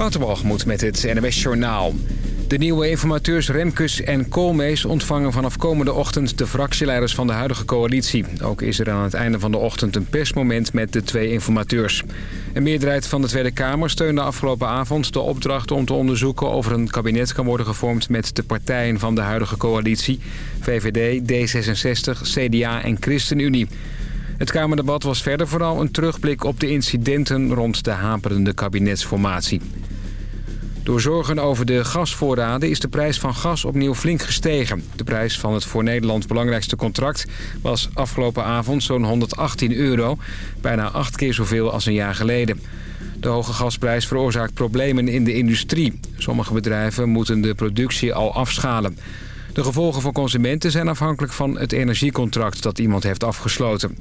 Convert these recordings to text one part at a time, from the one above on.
Waterbalgemoed met het NWS Journaal. De nieuwe informateurs Remkes en Koolmees ontvangen vanaf komende ochtend de fractieleiders van de huidige coalitie. Ook is er aan het einde van de ochtend een persmoment met de twee informateurs. Een meerderheid van de Tweede Kamer steunde afgelopen avond de opdracht om te onderzoeken of er een kabinet kan worden gevormd met de partijen van de huidige coalitie. VVD, D66, CDA en ChristenUnie. Het Kamerdebat was verder vooral een terugblik op de incidenten rond de haperende kabinetsformatie. Door zorgen over de gasvoorraden is de prijs van gas opnieuw flink gestegen. De prijs van het voor Nederland belangrijkste contract was afgelopen avond zo'n 118 euro. Bijna acht keer zoveel als een jaar geleden. De hoge gasprijs veroorzaakt problemen in de industrie. Sommige bedrijven moeten de productie al afschalen. De gevolgen voor consumenten zijn afhankelijk van het energiecontract dat iemand heeft afgesloten.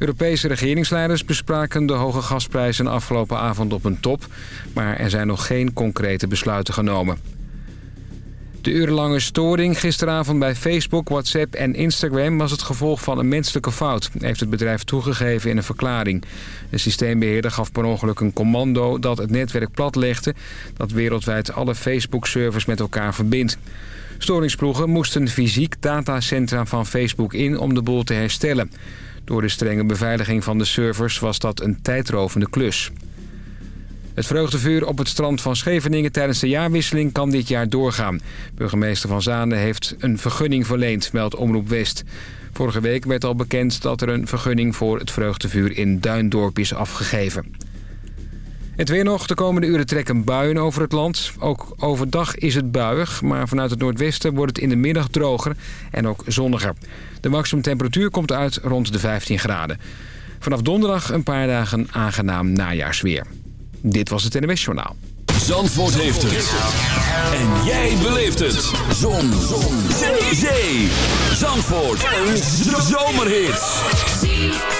Europese regeringsleiders bespraken de hoge gasprijzen afgelopen avond op een top... maar er zijn nog geen concrete besluiten genomen. De urenlange storing gisteravond bij Facebook, WhatsApp en Instagram... was het gevolg van een menselijke fout, heeft het bedrijf toegegeven in een verklaring. De systeembeheerder gaf per ongeluk een commando dat het netwerk platlegde... dat wereldwijd alle Facebook-servers met elkaar verbindt. Storingsploegen moesten fysiek datacentra van Facebook in om de boel te herstellen... Door de strenge beveiliging van de servers was dat een tijdrovende klus. Het vreugdevuur op het strand van Scheveningen tijdens de jaarwisseling kan dit jaar doorgaan. Burgemeester Van Zanen heeft een vergunning verleend, meldt Omroep West. Vorige week werd al bekend dat er een vergunning voor het vreugdevuur in Duindorp is afgegeven. Het weer nog. De komende uren trekken buien over het land. Ook overdag is het buiig, maar vanuit het noordwesten wordt het in de middag droger en ook zonniger. De maximumtemperatuur komt uit rond de 15 graden. Vanaf donderdag een paar dagen aangenaam najaarsweer. Dit was het NWS Journaal. Zandvoort heeft het. En jij beleeft het. Zon. Zon. Zee. Zandvoort. Een zomerhit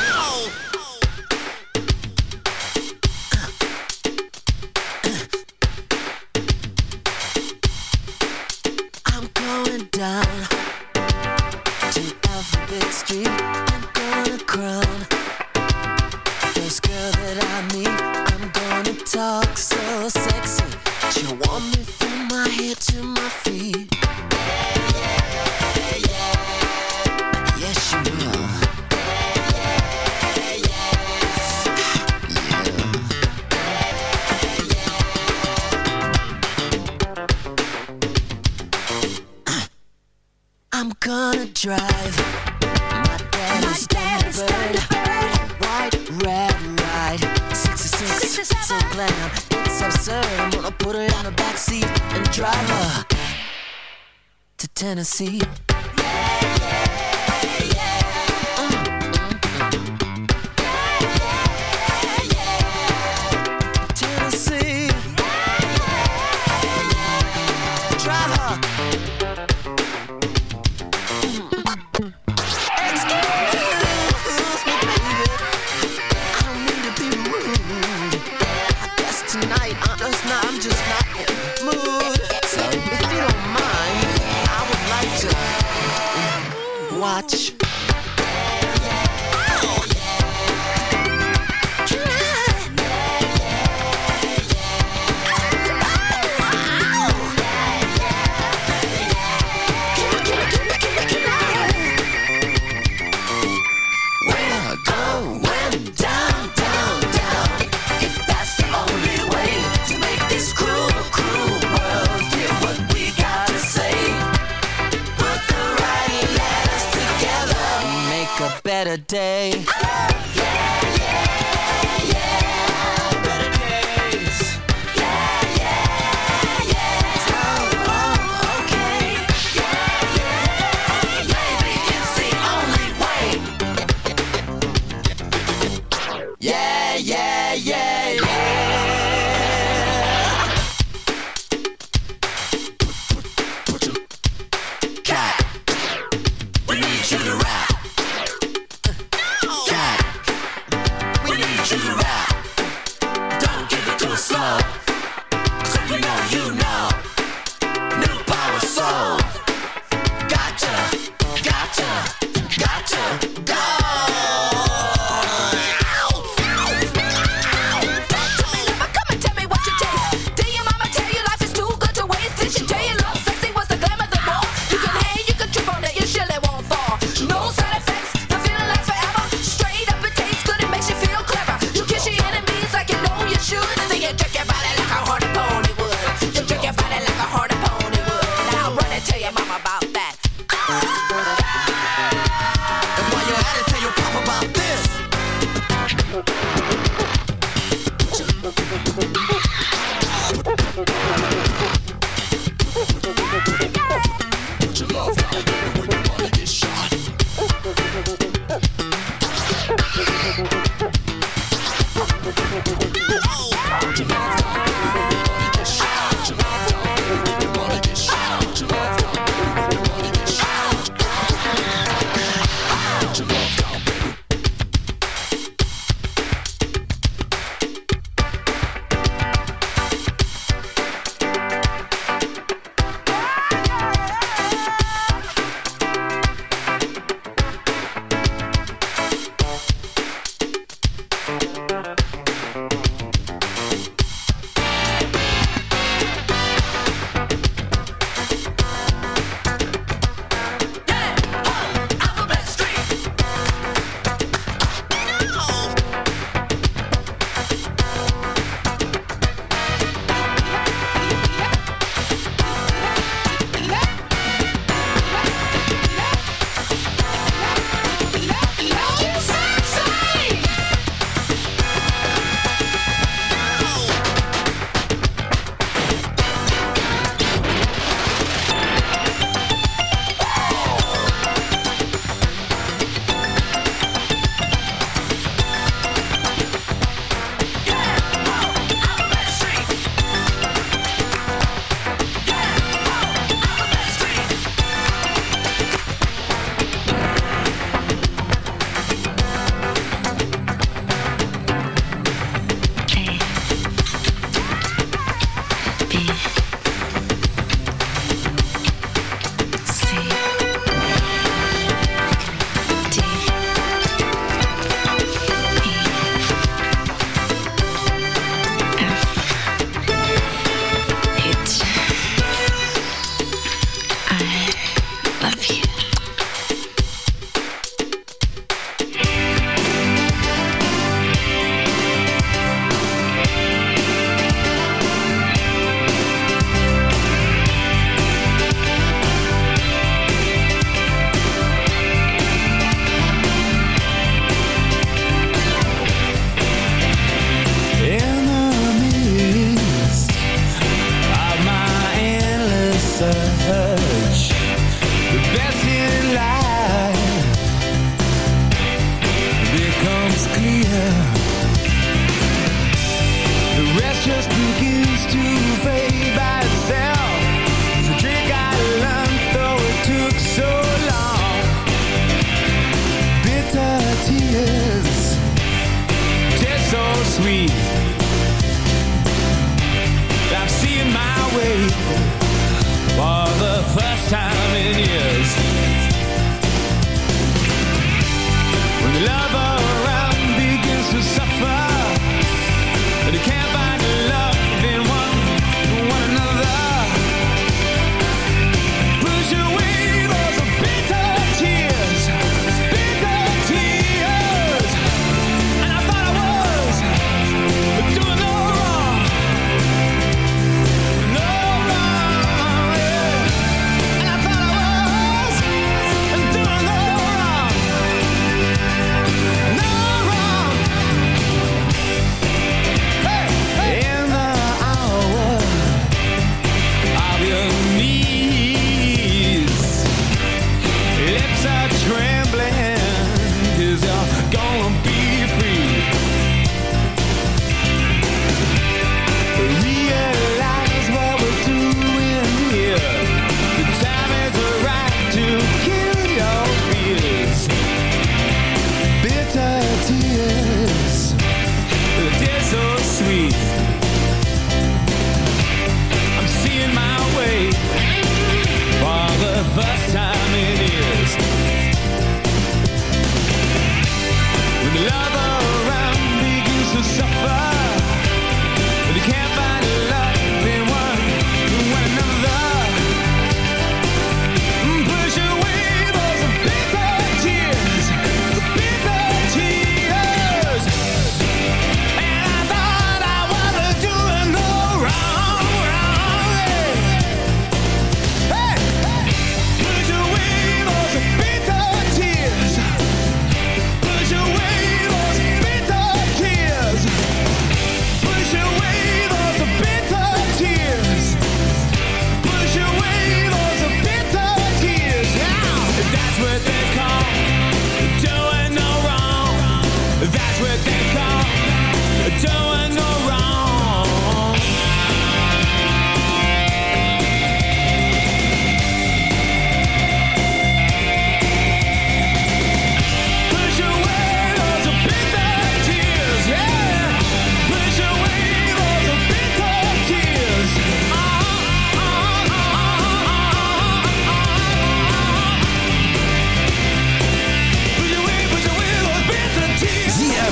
Tennessee.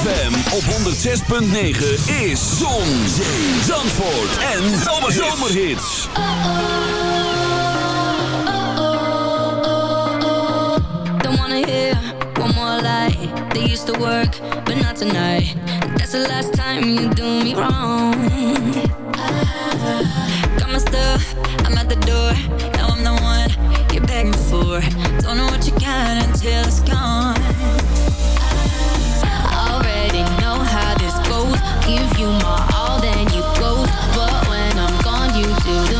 ZFM op 106.9 is Zon, Zee, Zandvoort en Zomerhits. Oh, Don't wanna hear one more lie. They used to work, but not tonight. That's the last time you do me wrong. Come my stuff, I'm at the door. Now I'm the one you're begging for. Don't know what you got until it's gone. give you my all, then you go. But when I'm gone, you do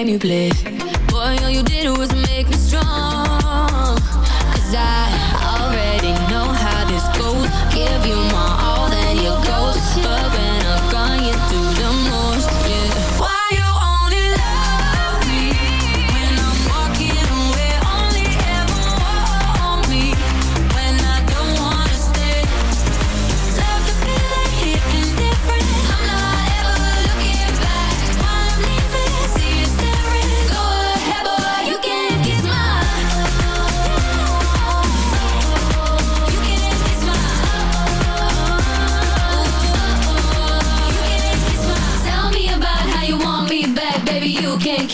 any place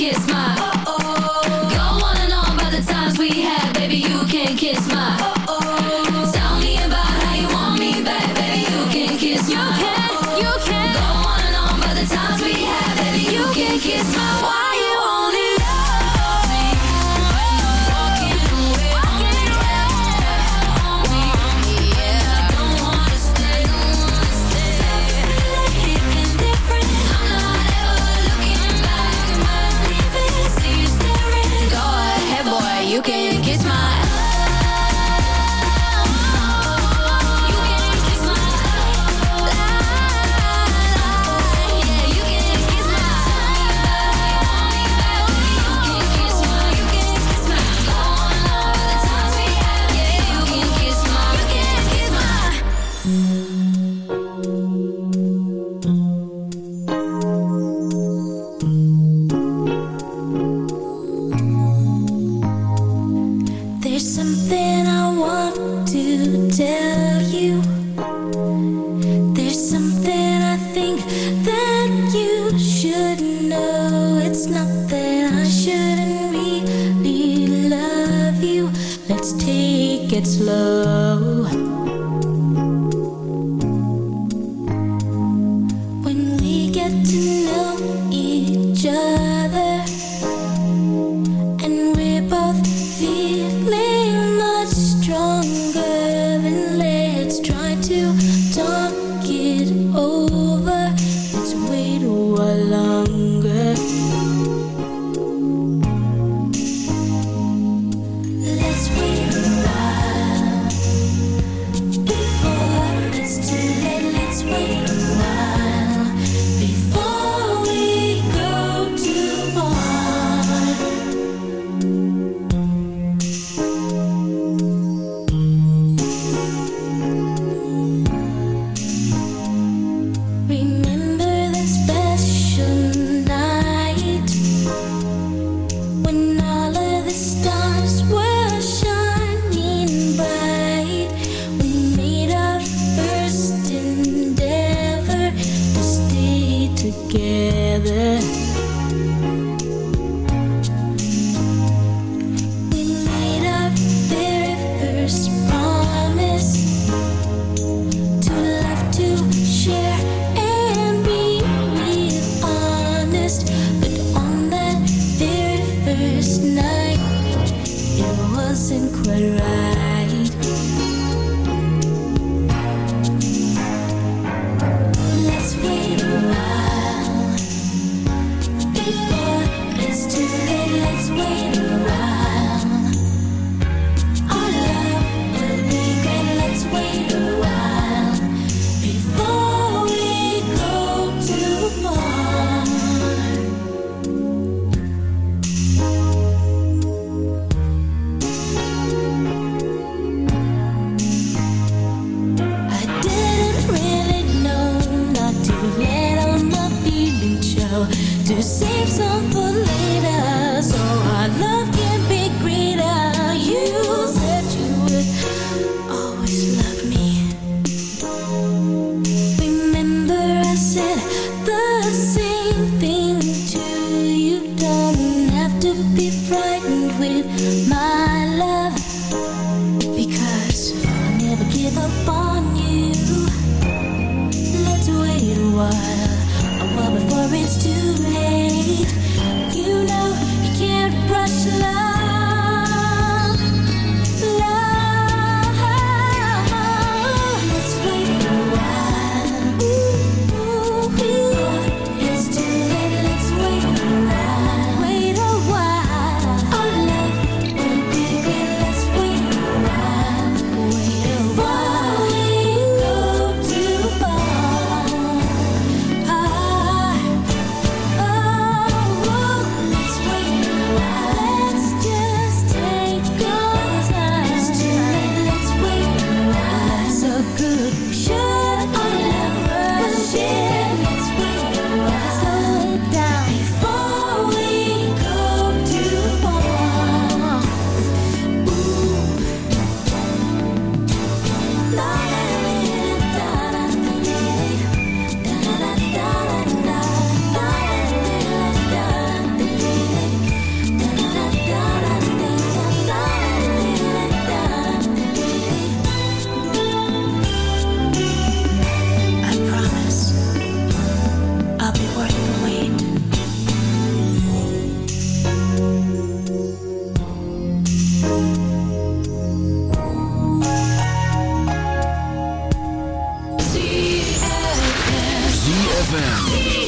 kiss my ZFM.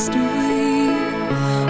chased away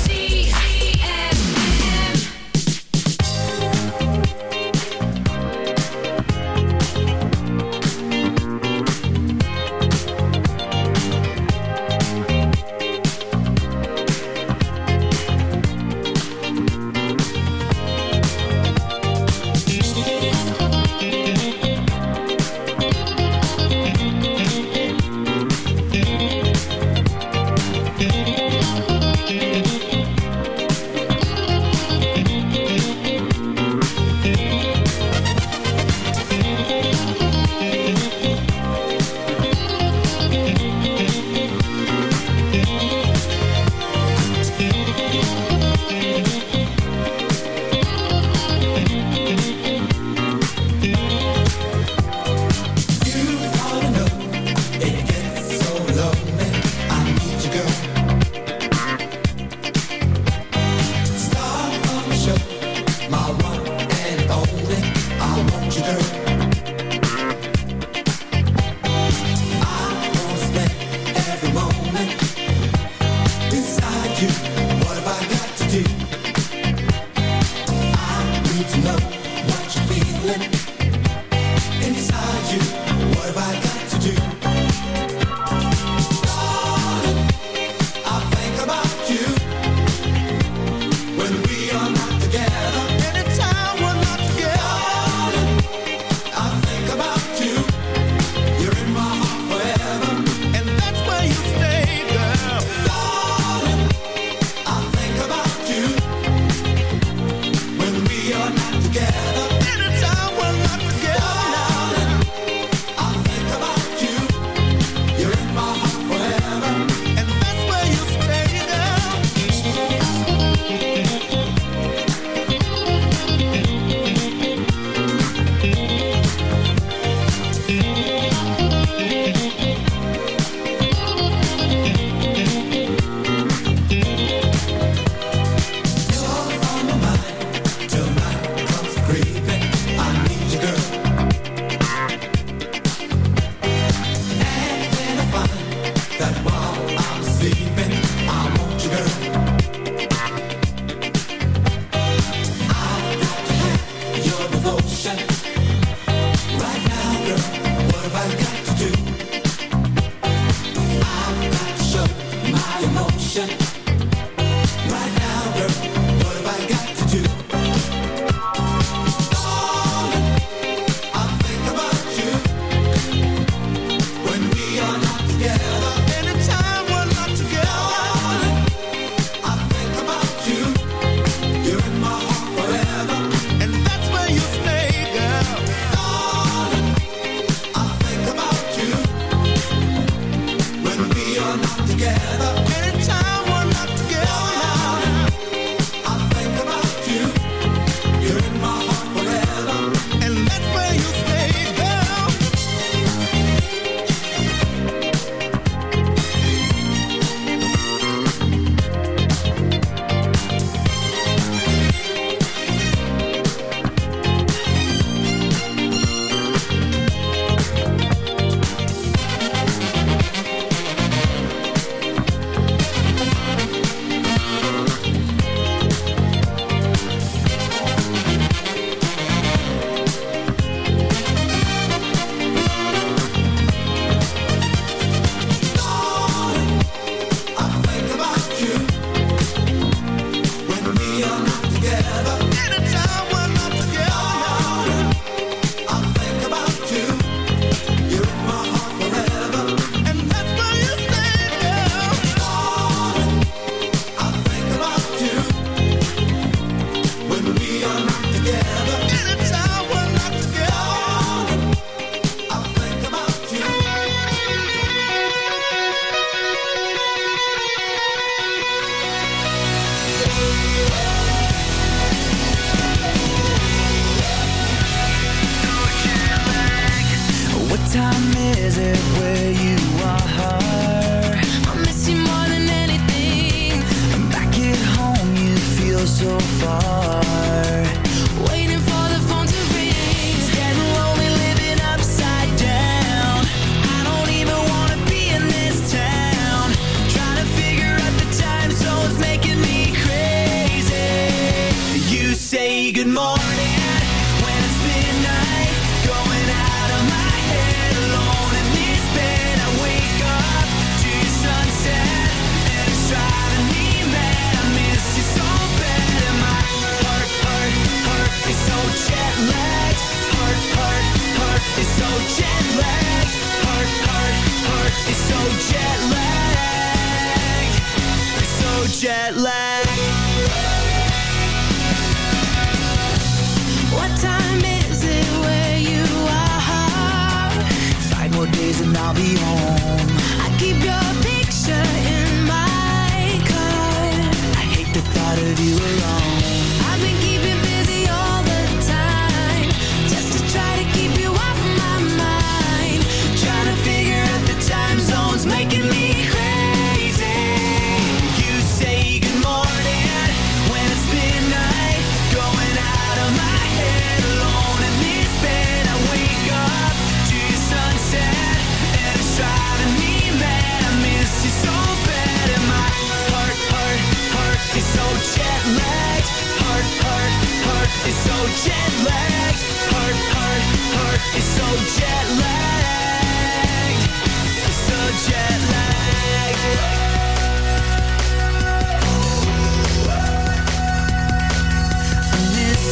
of you alone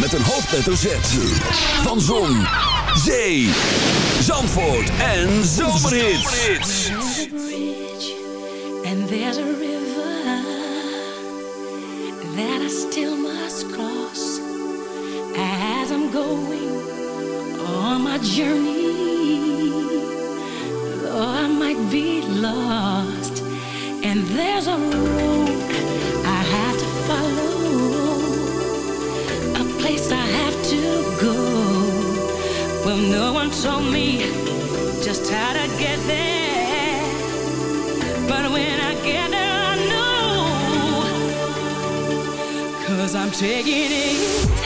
met een hoofdletter Z. Van Zon, Zee, Zandvoort en Zomerhits. And there's a river that I still must cross as I'm going on my journey. Though I might be lost, and there's a road. place I have to go. Well, no one told me just how to get there. But when I get there, I know. Cause I'm taking it.